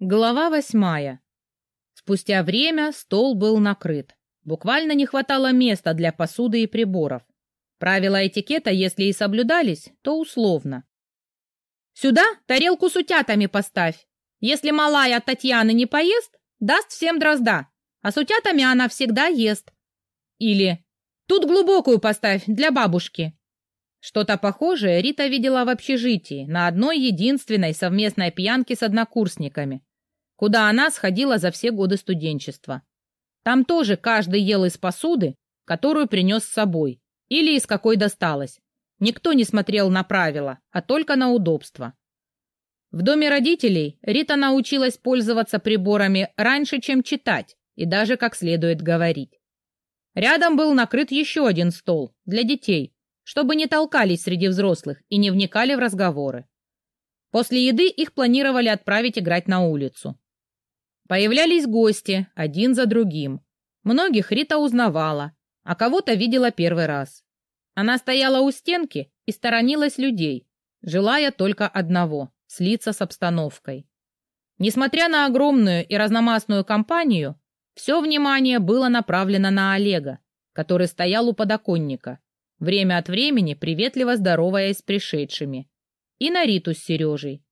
Глава восьмая. Спустя время стол был накрыт. Буквально не хватало места для посуды и приборов. Правила этикета, если и соблюдались, то условно. «Сюда тарелку с утятами поставь. Если малая от Татьяны не поест, даст всем дрозда, а с утятами она всегда ест». Или «Тут глубокую поставь для бабушки». Что-то похожее Рита видела в общежитии на одной единственной совместной пьянке с однокурсниками, куда она сходила за все годы студенчества. Там тоже каждый ел из посуды, которую принес с собой, или из какой досталось. Никто не смотрел на правила, а только на удобство. В доме родителей Рита научилась пользоваться приборами раньше, чем читать, и даже как следует говорить. Рядом был накрыт еще один стол для детей, чтобы не толкались среди взрослых и не вникали в разговоры. После еды их планировали отправить играть на улицу. Появлялись гости, один за другим. Многих Рита узнавала, а кого-то видела первый раз. Она стояла у стенки и сторонилась людей, желая только одного — слиться с обстановкой. Несмотря на огромную и разномастную компанию, все внимание было направлено на Олега, который стоял у подоконника, время от времени приветливо здороваясь с пришедшими, и на Риту с Сережей.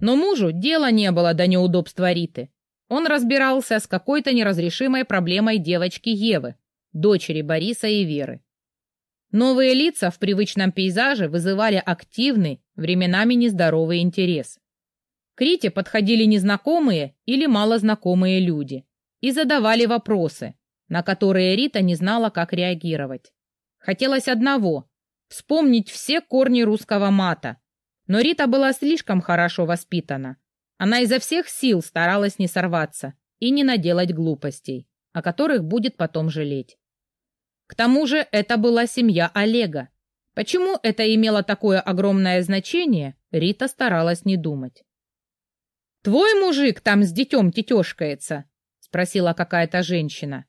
Но мужу дела не было до неудобства Риты. Он разбирался с какой-то неразрешимой проблемой девочки Евы, дочери Бориса и Веры. Новые лица в привычном пейзаже вызывали активный, временами нездоровый интерес. К Рите подходили незнакомые или малознакомые люди и задавали вопросы, на которые Рита не знала, как реагировать. Хотелось одного — вспомнить все корни русского мата. Но Рита была слишком хорошо воспитана. Она изо всех сил старалась не сорваться и не наделать глупостей, о которых будет потом жалеть. К тому же это была семья Олега. Почему это имело такое огромное значение, Рита старалась не думать. «Твой мужик там с детем тетешкается?» — спросила какая-то женщина.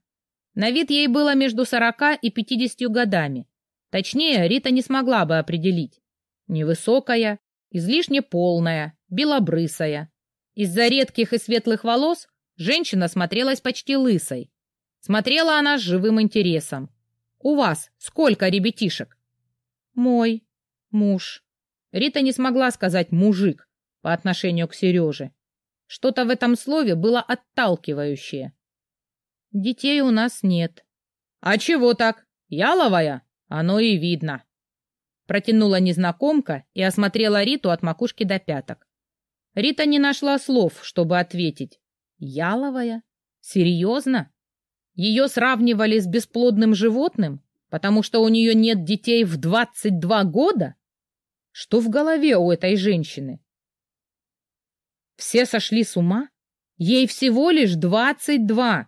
На вид ей было между сорока и пятидесятью годами. Точнее, Рита не смогла бы определить. Невысокая, излишне полная, белобрысая. Из-за редких и светлых волос женщина смотрелась почти лысой. Смотрела она с живым интересом. «У вас сколько ребятишек?» «Мой муж». Рита не смогла сказать «мужик» по отношению к Сереже. Что-то в этом слове было отталкивающее. Детей у нас нет. А чего так? Яловая? Оно и видно. Протянула незнакомка и осмотрела Риту от макушки до пяток. Рита не нашла слов, чтобы ответить. Яловая? Серьезно? Ее сравнивали с бесплодным животным, потому что у нее нет детей в 22 года? Что в голове у этой женщины? Все сошли с ума? Ей всего лишь 22.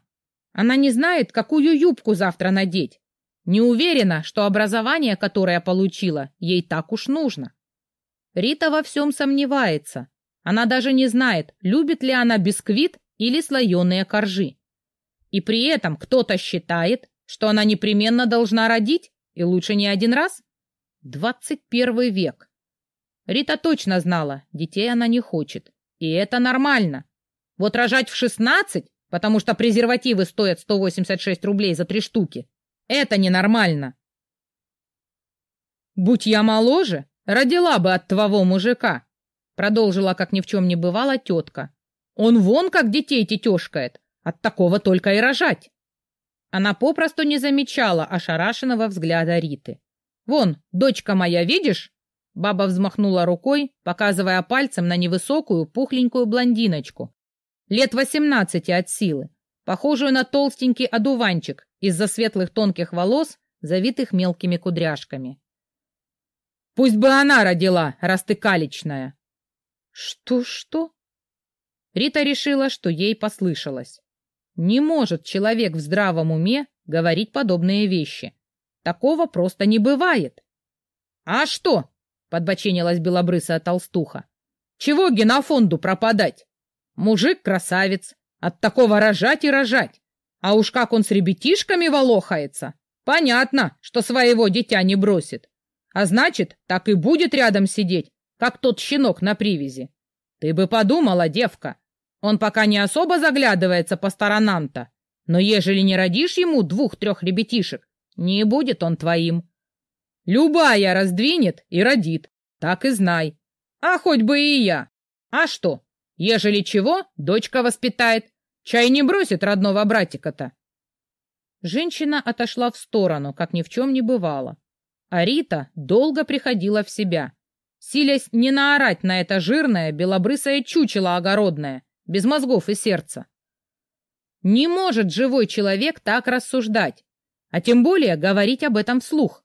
Она не знает, какую юбку завтра надеть. Не уверена, что образование, которое получила, ей так уж нужно. Рита во всем сомневается. Она даже не знает, любит ли она бисквит или слоеные коржи. И при этом кто-то считает, что она непременно должна родить, и лучше не один раз. Двадцать первый век. Рита точно знала, детей она не хочет. И это нормально. Вот рожать в шестнадцать потому что презервативы стоят 186 рублей за три штуки. Это ненормально. Будь я моложе, родила бы от твоего мужика, продолжила, как ни в чем не бывало, тетка. Он вон как детей тетешкает, от такого только и рожать. Она попросту не замечала ошарашенного взгляда Риты. «Вон, дочка моя, видишь?» Баба взмахнула рукой, показывая пальцем на невысокую, пухленькую блондиночку, лет восемнадцати от силы, похожую на толстенький одуванчик из-за светлых тонких волос, завитых мелкими кудряшками. «Пусть бы она родила, раз ты калечная!» «Что-что?» Рита решила, что ей послышалось. Не может человек в здравом уме говорить подобные вещи. Такого просто не бывает. «А что?» — подбоченилась белобрысая толстуха. «Чего генофонду пропадать? Мужик красавец, от такого рожать и рожать. А уж как он с ребятишками волохается, понятно, что своего дитя не бросит. А значит, так и будет рядом сидеть, как тот щенок на привязи. Ты бы подумала, девка, Он пока не особо заглядывается по сторонам-то, но ежели не родишь ему двух-трех ребятишек, не будет он твоим. Любая раздвинет и родит, так и знай. А хоть бы и я. А что, ежели чего, дочка воспитает, чай не бросит родного братика-то. Женщина отошла в сторону, как ни в чем не бывало. А Рита долго приходила в себя, силясь не наорать на это жирное белобрысое чучело огородное, без мозгов и сердца. Не может живой человек так рассуждать, а тем более говорить об этом вслух.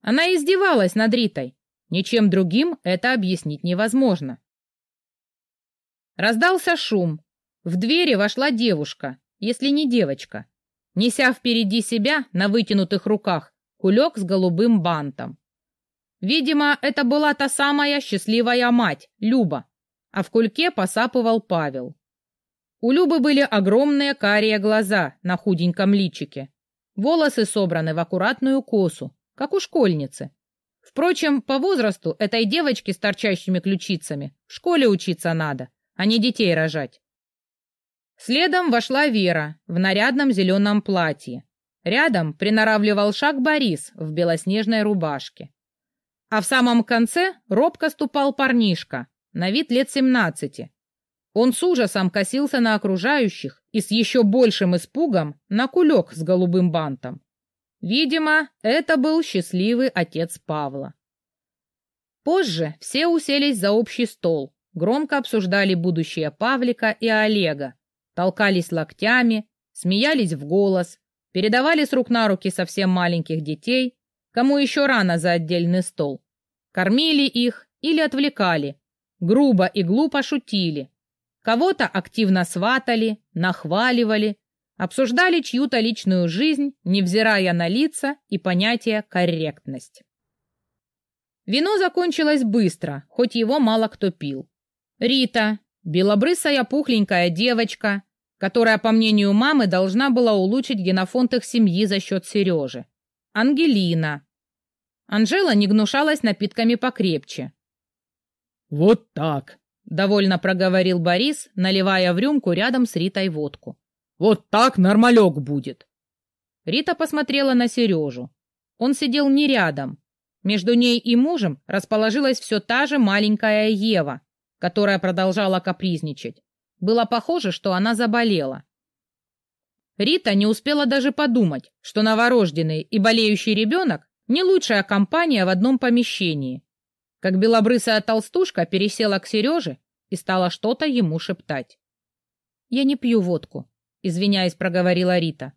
Она издевалась над Ритой. Ничем другим это объяснить невозможно. Раздался шум. В двери вошла девушка, если не девочка, неся впереди себя на вытянутых руках кулек с голубым бантом. Видимо, это была та самая счастливая мать, Люба, а в кульке посапывал Павел. У Любы были огромные карие глаза на худеньком личике, волосы собраны в аккуратную косу, как у школьницы. Впрочем, по возрасту этой девочки с торчащими ключицами в школе учиться надо, а не детей рожать. Следом вошла Вера в нарядном зеленом платье. Рядом приноравливал шаг Борис в белоснежной рубашке. А в самом конце робко ступал парнишка, на вид лет семнадцати. Он с ужасом косился на окружающих и с еще большим испугом на кулек с голубым бантом. Видимо, это был счастливый отец Павла. Позже все уселись за общий стол, громко обсуждали будущее Павлика и Олега, толкались локтями, смеялись в голос, передавали с рук на руки совсем маленьких детей, кому еще рано за отдельный стол, кормили их или отвлекали, грубо и глупо шутили, кого-то активно сватали, нахваливали, обсуждали чью-то личную жизнь, невзирая на лица и понятие «корректность». Вино закончилось быстро, хоть его мало кто пил. Рита, белобрысая пухленькая девочка, которая, по мнению мамы, должна была улучшить генофонд их семьи за счет Сережи. Ангелина. Анжела не гнушалась напитками покрепче. «Вот так», — довольно проговорил Борис, наливая в рюмку рядом с Ритой водку. Вот так нормалек будет. Рита посмотрела на Сережу. Он сидел не рядом. Между ней и мужем расположилась все та же маленькая Ева, которая продолжала капризничать. Было похоже, что она заболела. Рита не успела даже подумать, что новорожденный и болеющий ребенок не лучшая компания в одном помещении. Как белобрысая толстушка пересела к Сереже и стала что-то ему шептать. «Я не пью водку», — извиняясь, проговорила Рита.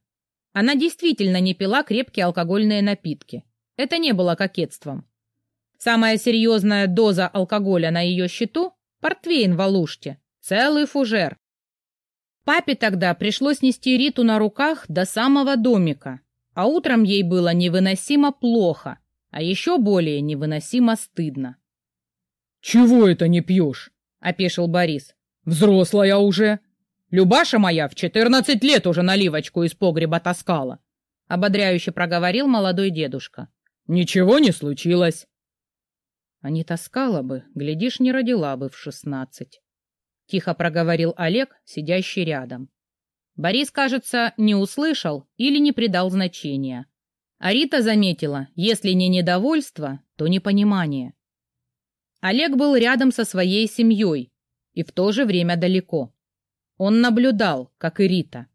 Она действительно не пила крепкие алкогольные напитки. Это не было кокетством. Самая серьезная доза алкоголя на ее счету — портвейн в Алуште. Целый фужер. Папе тогда пришлось нести Риту на руках до самого домика, а утром ей было невыносимо плохо, а еще более невыносимо стыдно. «Чего это не пьешь?» — опешил Борис. «Взрослая уже. Любаша моя в четырнадцать лет уже наливочку из погреба таскала, — ободряюще проговорил молодой дедушка. Ничего не случилось. А не таскала бы, глядишь, не родила бы в шестнадцать. Тихо проговорил Олег, сидящий рядом. Борис, кажется, не услышал или не придал значения. А Рита заметила, если не недовольство, то непонимание. Олег был рядом со своей семьей и в то же время далеко. Он наблюдал, как и Рита.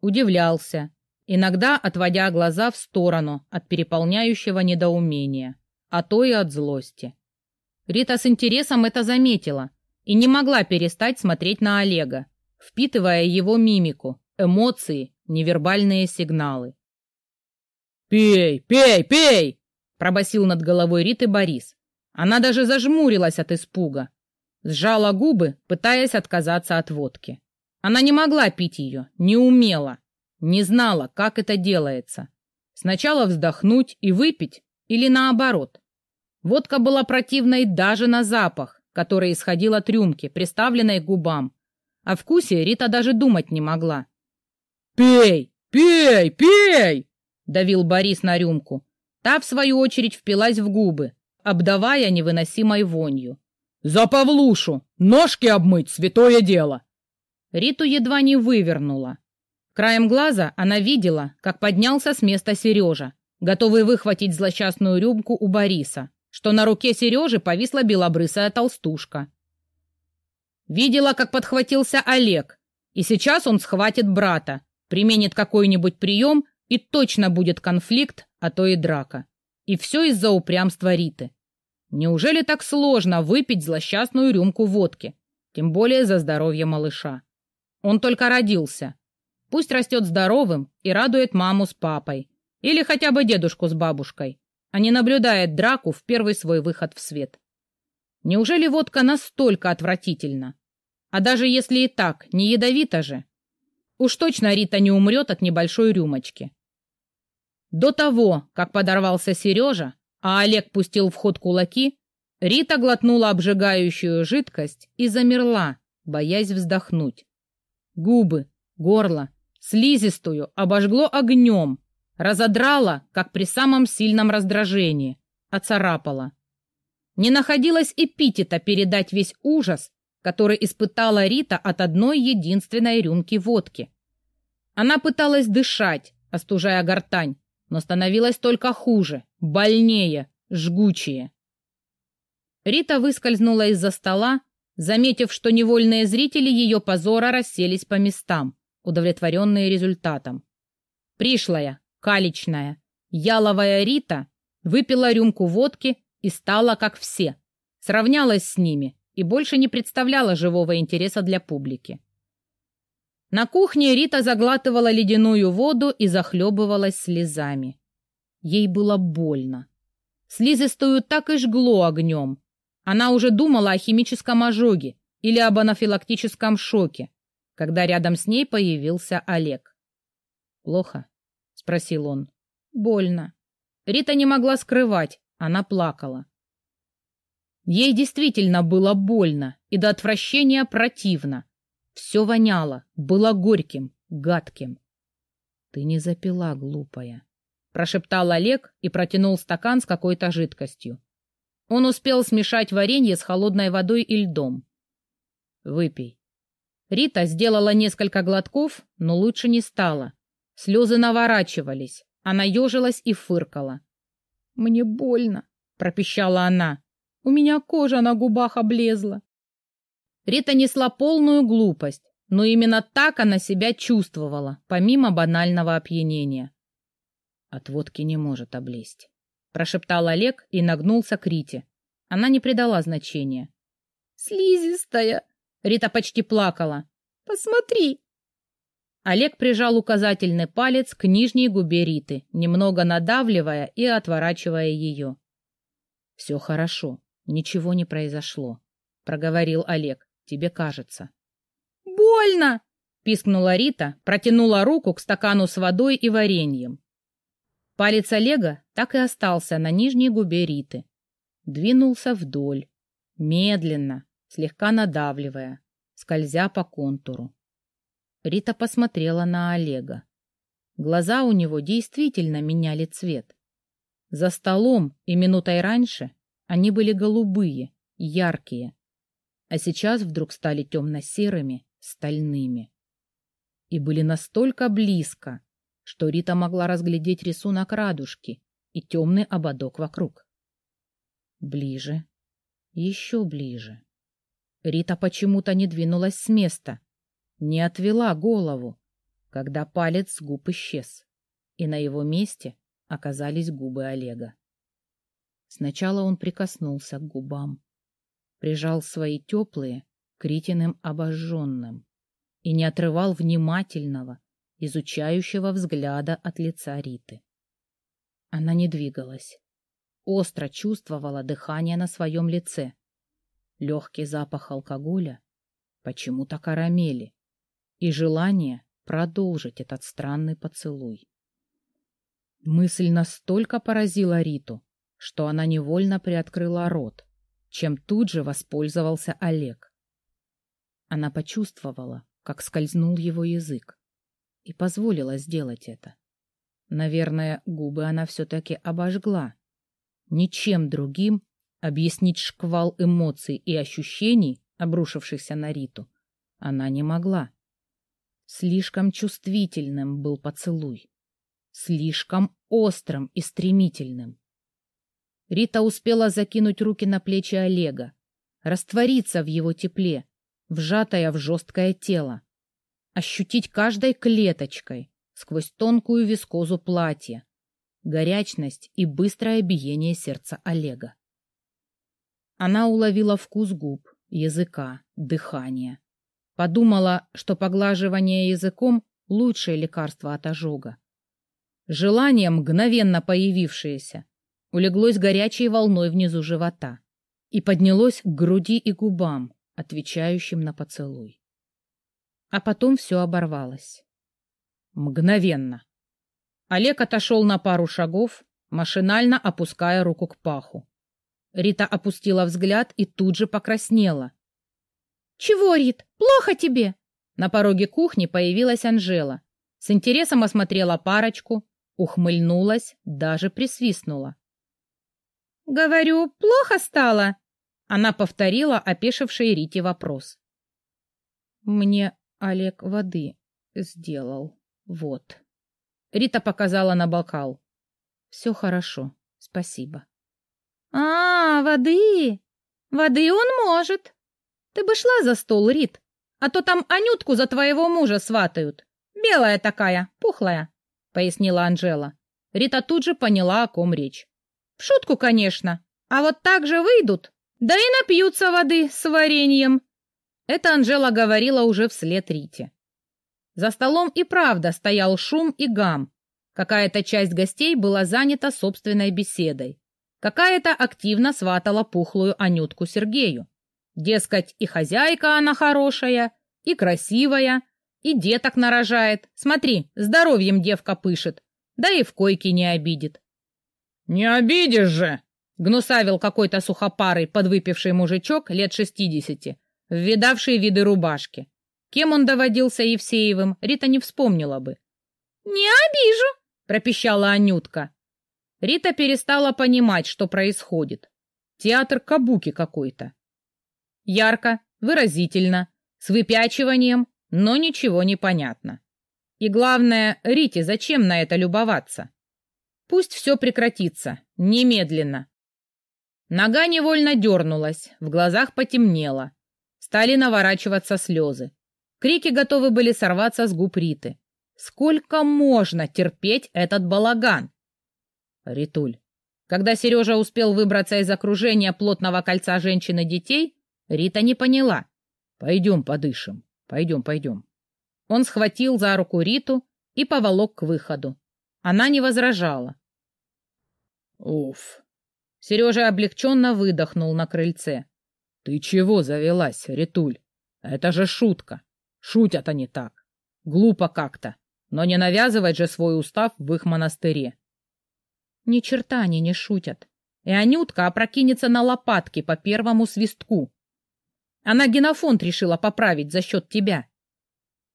Удивлялся, иногда отводя глаза в сторону от переполняющего недоумения, а то и от злости. Рита с интересом это заметила и не могла перестать смотреть на Олега, впитывая его мимику, эмоции, невербальные сигналы. «Пей, пей, пей!» — пробасил над головой Риты Борис. Она даже зажмурилась от испуга. Сжала губы, пытаясь отказаться от водки. Она не могла пить ее, не умела, не знала, как это делается. Сначала вздохнуть и выпить, или наоборот. Водка была противной даже на запах, который исходил от рюмки, приставленной к губам. О вкусе Рита даже думать не могла. «Пей! Пей! Пей!» — давил Борис на рюмку. Та, в свою очередь, впилась в губы, обдавая невыносимой вонью. «За Павлушу! Ножки обмыть — святое дело! Риту едва не вывернула. Краем глаза она видела, как поднялся с места Сережа, готовый выхватить злосчастную рюмку у Бориса, что на руке Сережи повисла белобрысая толстушка. Видела, как подхватился Олег, и сейчас он схватит брата, применит какой-нибудь прием, и точно будет конфликт, а то и драка. И все из-за упрямства Риты. Неужели так сложно выпить злосчастную рюмку водки? Тем более за здоровье малыша. Он только родился. Пусть растет здоровым и радует маму с папой. Или хотя бы дедушку с бабушкой, а не наблюдает драку в первый свой выход в свет. Неужели водка настолько отвратительна? А даже если и так, не ядовита же. Уж точно Рита не умрет от небольшой рюмочки. До того, как подорвался Сережа, а Олег пустил в ход кулаки, Рита глотнула обжигающую жидкость и замерла, боясь вздохнуть. Губы, горло, слизистую обожгло огнем, разодрала, как при самом сильном раздражении, оцарапала. Не находилось эпитета передать весь ужас, который испытала Рита от одной единственной рюмки водки. Она пыталась дышать, остужая гортань, но становилось только хуже, больнее, жгучее. Рита выскользнула из-за стола, заметив, что невольные зрители ее позора расселись по местам, удовлетворенные результатом. Пришлая, каличная, яловая Рита выпила рюмку водки и стала как все, сравнялась с ними и больше не представляла живого интереса для публики. На кухне Рита заглатывала ледяную воду и захлебывалась слезами. Ей было больно. Слизистую так и жгло огнем. Она уже думала о химическом ожоге или об анафилактическом шоке, когда рядом с ней появился Олег. «Плохо?» — спросил он. «Больно». Рита не могла скрывать, она плакала. Ей действительно было больно и до отвращения противно. Все воняло, было горьким, гадким. «Ты не запила, глупая», — прошептал Олег и протянул стакан с какой-то жидкостью. Он успел смешать варенье с холодной водой и льдом. «Выпей». Рита сделала несколько глотков, но лучше не стало. Слезы наворачивались, она ежилась и фыркала. «Мне больно», — пропищала она. «У меня кожа на губах облезла». Рита несла полную глупость, но именно так она себя чувствовала, помимо банального опьянения. «От водки не может облезть», — прошептал Олег и нагнулся к Рите. Она не придала значения. «Слизистая!» — Рита почти плакала. «Посмотри!» Олег прижал указательный палец к нижней губе Риты, немного надавливая и отворачивая ее. «Все хорошо, ничего не произошло», — проговорил Олег. Тебе кажется. «Больно!» — пискнула Рита, протянула руку к стакану с водой и вареньем. Палец Олега так и остался на нижней губе Риты. Двинулся вдоль, медленно, слегка надавливая, скользя по контуру. Рита посмотрела на Олега. Глаза у него действительно меняли цвет. За столом и минутой раньше они были голубые, яркие, а сейчас вдруг стали темно-серыми, стальными. И были настолько близко, что Рита могла разглядеть рисунок радужки и темный ободок вокруг. Ближе, еще ближе. Рита почему-то не двинулась с места, не отвела голову, когда палец с губ исчез, и на его месте оказались губы Олега. Сначала он прикоснулся к губам, прижал свои теплые к Ритиным обожженным и не отрывал внимательного, изучающего взгляда от лица Риты. Она не двигалась, остро чувствовала дыхание на своем лице, легкий запах алкоголя, почему-то карамели, и желание продолжить этот странный поцелуй. Мысль настолько поразила Риту, что она невольно приоткрыла рот, чем тут же воспользовался Олег. Она почувствовала, как скользнул его язык, и позволила сделать это. Наверное, губы она все-таки обожгла. Ничем другим объяснить шквал эмоций и ощущений, обрушившихся на Риту, она не могла. Слишком чувствительным был поцелуй. Слишком острым и стремительным. Рита успела закинуть руки на плечи Олега, раствориться в его тепле, вжатая в жесткое тело, ощутить каждой клеточкой сквозь тонкую вискозу платья, горячность и быстрое биение сердца Олега. Она уловила вкус губ, языка, дыхания. Подумала, что поглаживание языком — лучшее лекарство от ожога. Желание, мгновенно появившееся, улеглось горячей волной внизу живота и поднялось к груди и губам, отвечающим на поцелуй. А потом все оборвалось. Мгновенно. Олег отошел на пару шагов, машинально опуская руку к паху. Рита опустила взгляд и тут же покраснела. «Чего, Рит, плохо тебе?» На пороге кухни появилась Анжела. С интересом осмотрела парочку, ухмыльнулась, даже присвистнула. «Говорю, плохо стало?» Она повторила опешивший Рите вопрос. «Мне Олег воды сделал. Вот». Рита показала на бокал. «Все хорошо, спасибо». «А, воды! Воды он может. Ты бы шла за стол, Рит, а то там Анютку за твоего мужа сватают. Белая такая, пухлая», — пояснила Анжела. Рита тут же поняла, о ком речь. «В шутку, конечно. А вот так же выйдут, да и напьются воды с вареньем». Это Анжела говорила уже вслед Рите. За столом и правда стоял шум и гам. Какая-то часть гостей была занята собственной беседой. Какая-то активно сватала пухлую Анютку Сергею. Дескать, и хозяйка она хорошая, и красивая, и деток нарожает. Смотри, здоровьем девка пышет, да и в койке не обидит. — Не обидишь же! — гнусавил какой-то сухопарый подвыпивший мужичок лет шестидесяти, ввидавший виды рубашки. Кем он доводился Евсеевым, Рита не вспомнила бы. — Не обижу! — пропищала Анютка. Рита перестала понимать, что происходит. Театр кабуки какой-то. Ярко, выразительно, с выпячиванием, но ничего не понятно. И главное, Рите зачем на это любоваться? Пусть все прекратится, немедленно. Нога невольно дернулась, в глазах потемнело. Стали наворачиваться слезы. Крики готовы были сорваться с губ Риты. Сколько можно терпеть этот балаган? Ритуль. Когда Сережа успел выбраться из окружения плотного кольца женщин и детей, Рита не поняла. «Пойдем подышим. Пойдем, пойдем». Он схватил за руку Риту и поволок к выходу. Она не возражала. «Уф!» Сережа облегченно выдохнул на крыльце. «Ты чего завелась, Ритуль? Это же шутка. Шутят они так. Глупо как-то. Но не навязывать же свой устав в их монастыре. Ни черта они не шутят. И Анютка опрокинется на лопатки по первому свистку. Она генофонд решила поправить за счет тебя.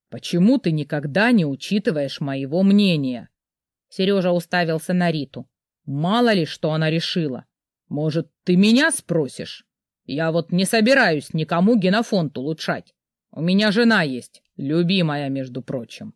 Почему ты никогда не учитываешь моего мнения? Сережа уставился на Риту. Мало ли, что она решила. Может, ты меня спросишь? Я вот не собираюсь никому генофонд улучшать. У меня жена есть, любимая, между прочим.